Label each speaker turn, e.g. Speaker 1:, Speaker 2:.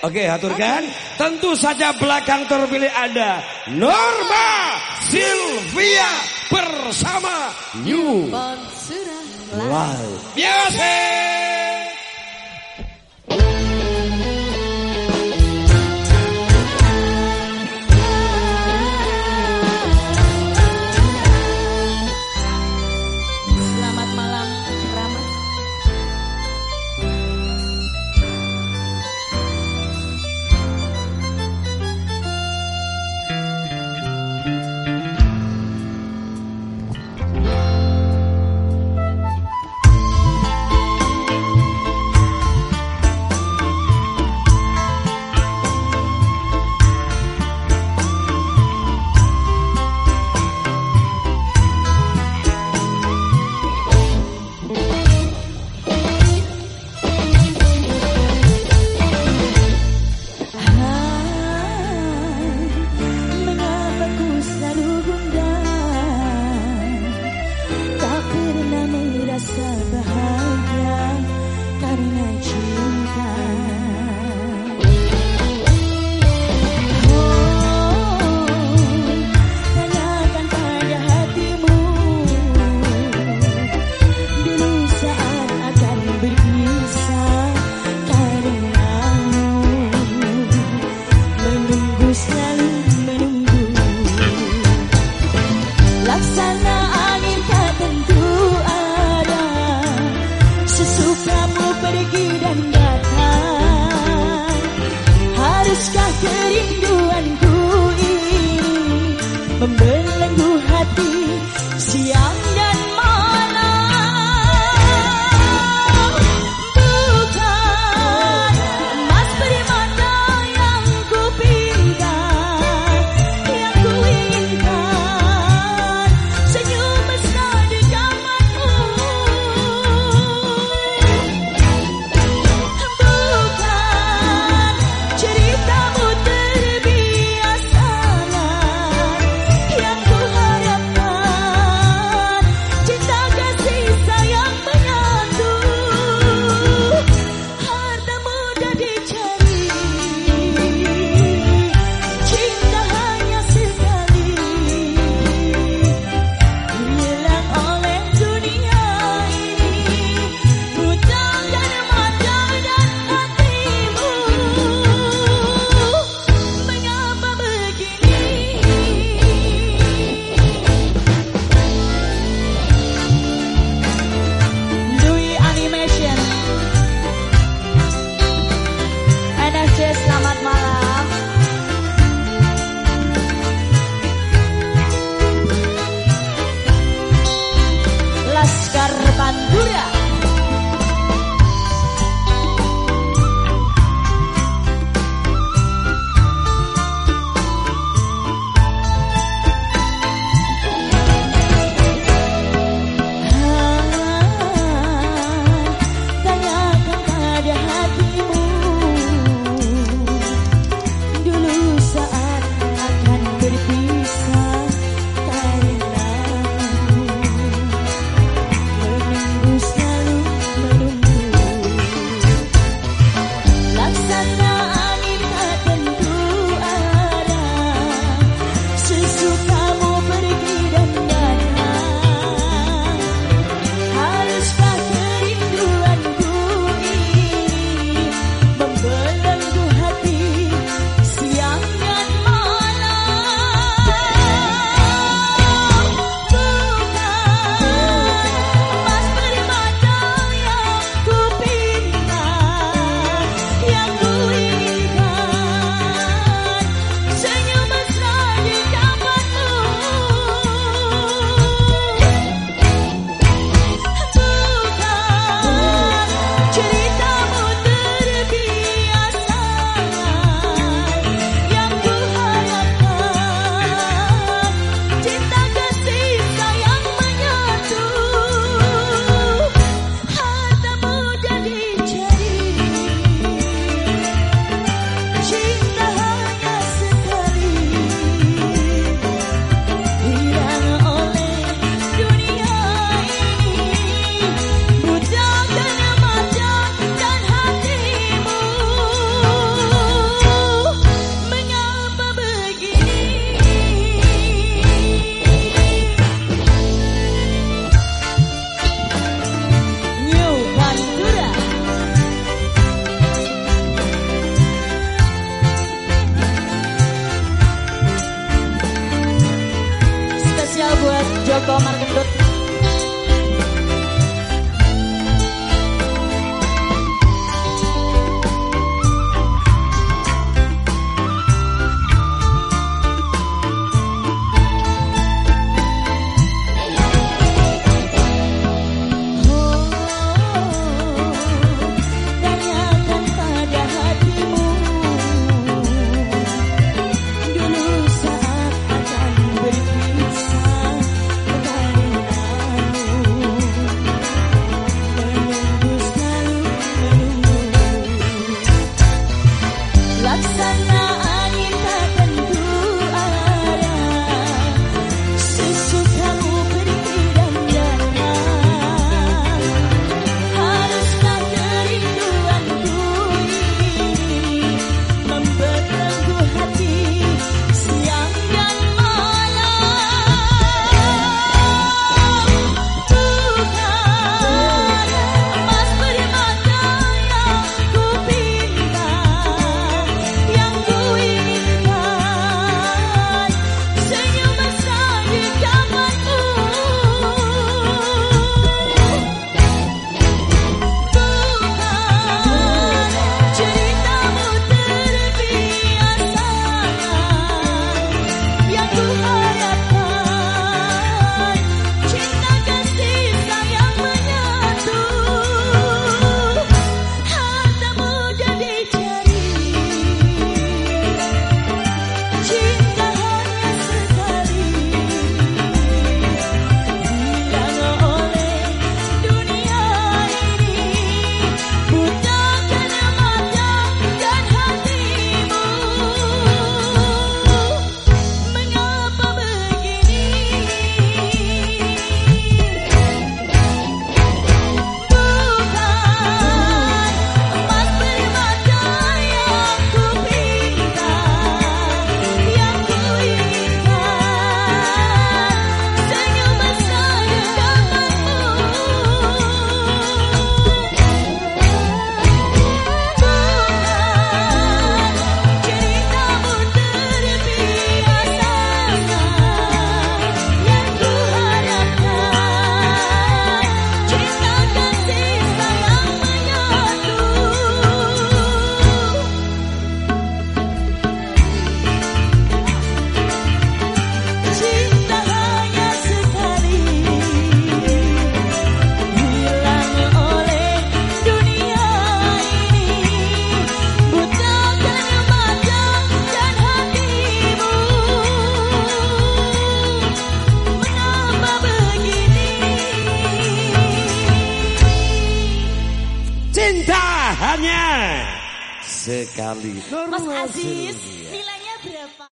Speaker 1: Oke, aturkan. Tentu saja belakang terpilih ada Norma Sylvia bersama New Live. Biasa.
Speaker 2: 啦
Speaker 3: 啦啊 sekali.
Speaker 1: Mas Aziz, nilainya berapa?